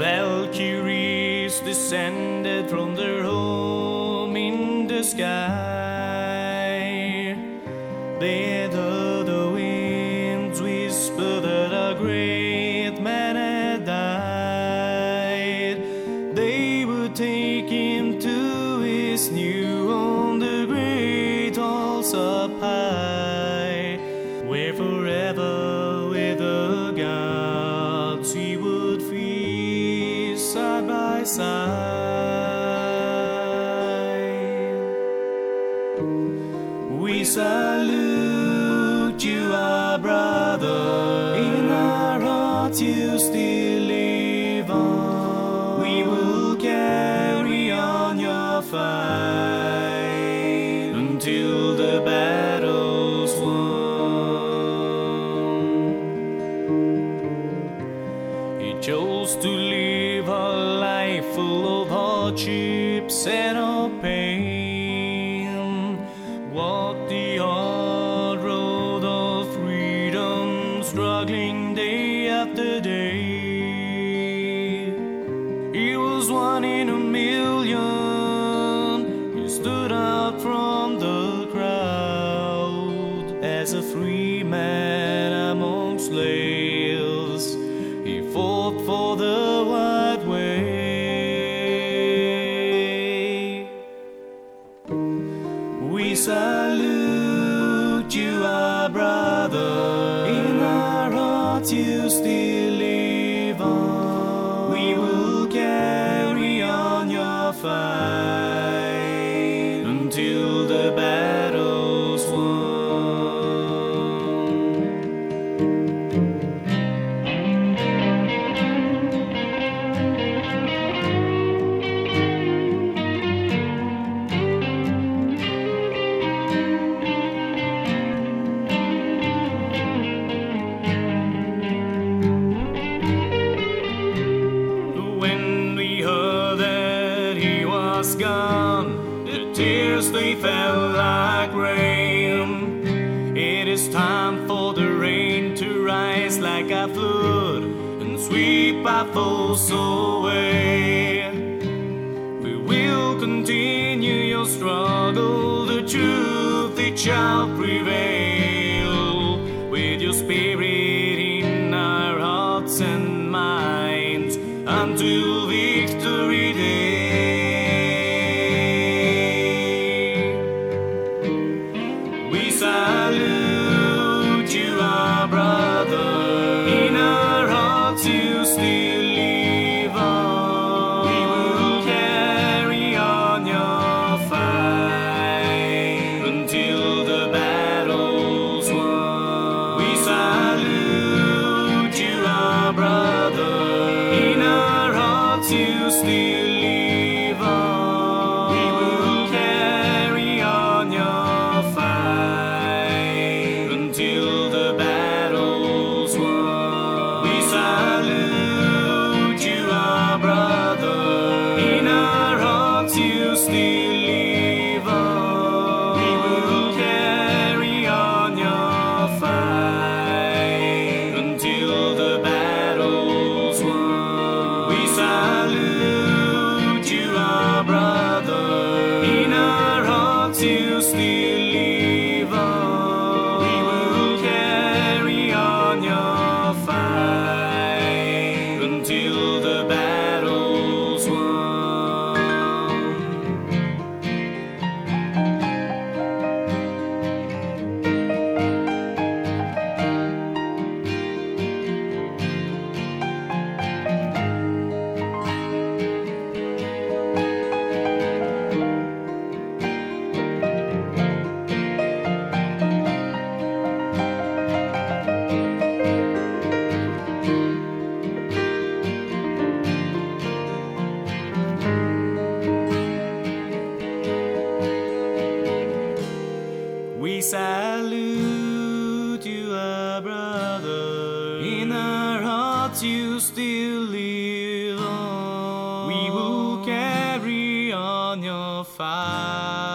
Valkyries descended from their home in the sky. They heard the winds whisper that a great man had died. They would take him to his new home, the great halls up high, where forever with the gods he would feast side by side. We salute you, our brother. In our hearts, you still live on. We will carry on your fight until the battle's won. He chose to live a life full of hardships and of pain. One in a million. He stood out from the crowd as a free man among slaves. He fought for the white way. We salute you, our brother. In our hearts, you still was gone, the tears they fell like rain. It is time for the rain to rise like a flood and sweep our foes away. We will continue your struggle, the truth it shall prevail. My brother. In our hearts you still live on. We will carry on your fight